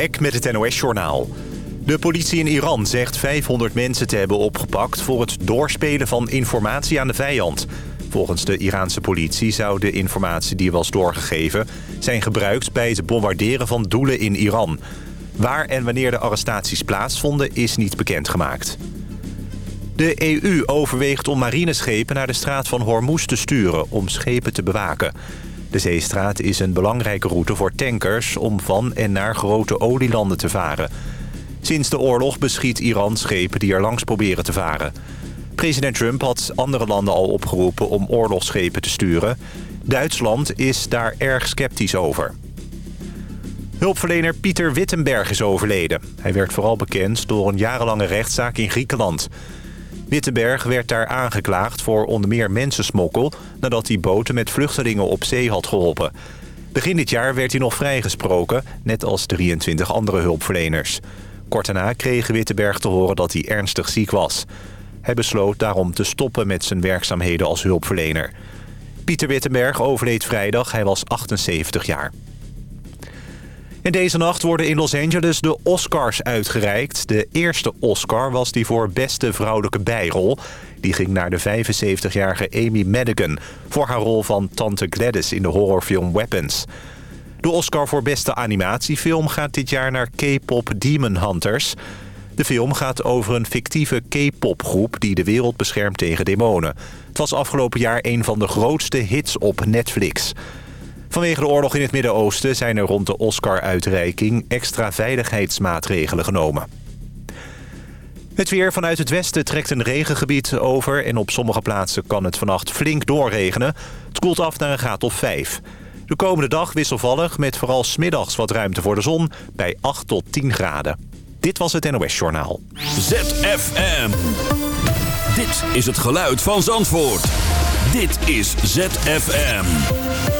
Eck met het NOS-journaal. De politie in Iran zegt 500 mensen te hebben opgepakt... voor het doorspelen van informatie aan de vijand. Volgens de Iraanse politie zou de informatie die was doorgegeven... zijn gebruikt bij het bombarderen van doelen in Iran. Waar en wanneer de arrestaties plaatsvonden is niet bekendgemaakt. De EU overweegt om marineschepen naar de straat van Hormuz te sturen... om schepen te bewaken... De zeestraat is een belangrijke route voor tankers om van en naar grote olielanden te varen. Sinds de oorlog beschiet Iran schepen die er langs proberen te varen. President Trump had andere landen al opgeroepen om oorlogsschepen te sturen. Duitsland is daar erg sceptisch over. Hulpverlener Pieter Wittenberg is overleden. Hij werd vooral bekend door een jarenlange rechtszaak in Griekenland... Wittenberg werd daar aangeklaagd voor onder meer mensensmokkel... nadat hij boten met vluchtelingen op zee had geholpen. Begin dit jaar werd hij nog vrijgesproken, net als 23 andere hulpverleners. Kort daarna kreeg Wittenberg te horen dat hij ernstig ziek was. Hij besloot daarom te stoppen met zijn werkzaamheden als hulpverlener. Pieter Wittenberg overleed vrijdag, hij was 78 jaar. En deze nacht worden in Los Angeles de Oscars uitgereikt. De eerste Oscar was die voor beste vrouwelijke bijrol. Die ging naar de 75-jarige Amy Madigan... voor haar rol van Tante Gladys in de horrorfilm Weapons. De Oscar voor beste animatiefilm gaat dit jaar naar K-pop Demon Hunters. De film gaat over een fictieve K-popgroep die de wereld beschermt tegen demonen. Het was afgelopen jaar een van de grootste hits op Netflix... Vanwege de oorlog in het Midden-Oosten zijn er rond de Oscar-uitreiking extra veiligheidsmaatregelen genomen. Het weer vanuit het westen trekt een regengebied over... en op sommige plaatsen kan het vannacht flink doorregenen. Het koelt af naar een graad of 5. De komende dag wisselvallig met vooral smiddags wat ruimte voor de zon... bij 8 tot 10 graden. Dit was het NOS Journaal. ZFM. Dit is het geluid van Zandvoort. Dit is ZFM.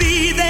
be there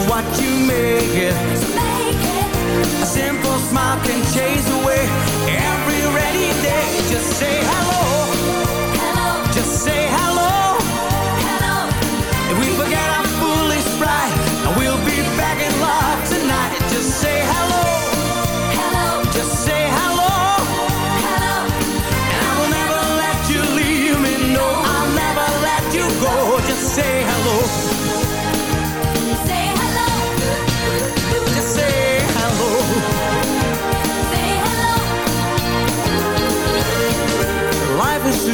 make it. So. Simple smile can chase away every rainy day. Just say hello.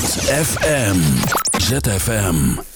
ZFM. ZFM.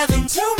Having too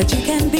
that you can be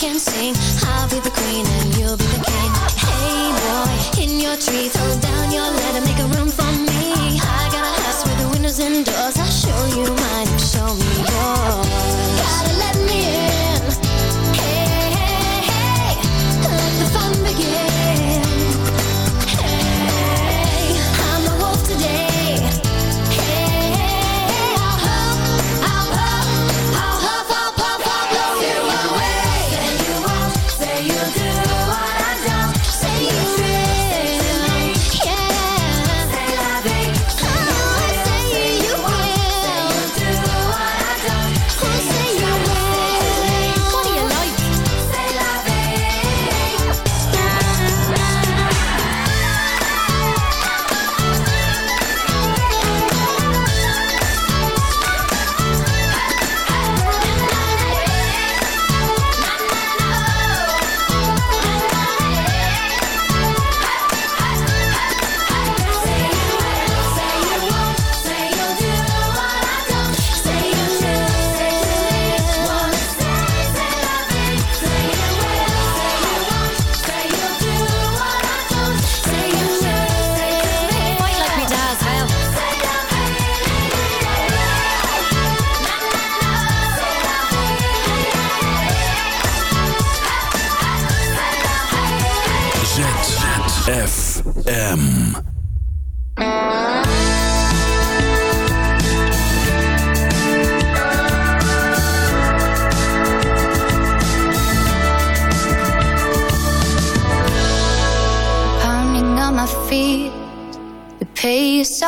can sing. I'll be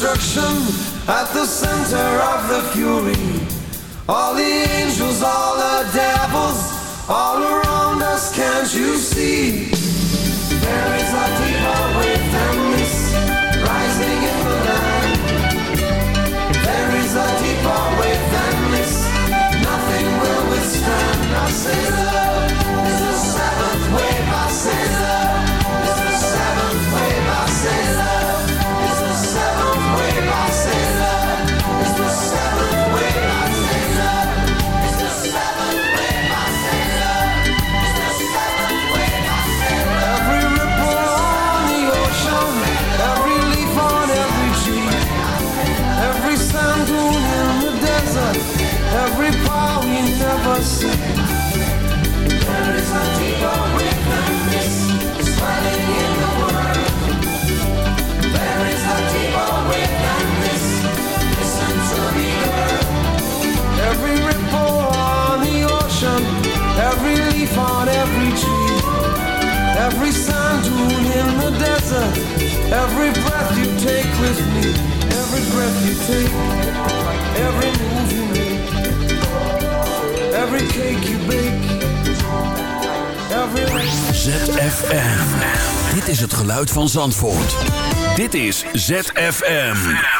Destruction, at the center of the fury. All the angels, all the devils, all around us, can't you see? There is a deeper wave than this, rising in the land. There is a deeper wave than this, nothing will withstand. I say love every breath you take with me, every breath you take, every move you make, every cake you bake, every ZFM. Dit is het geluid van Zandvoort. Dit is ZFM.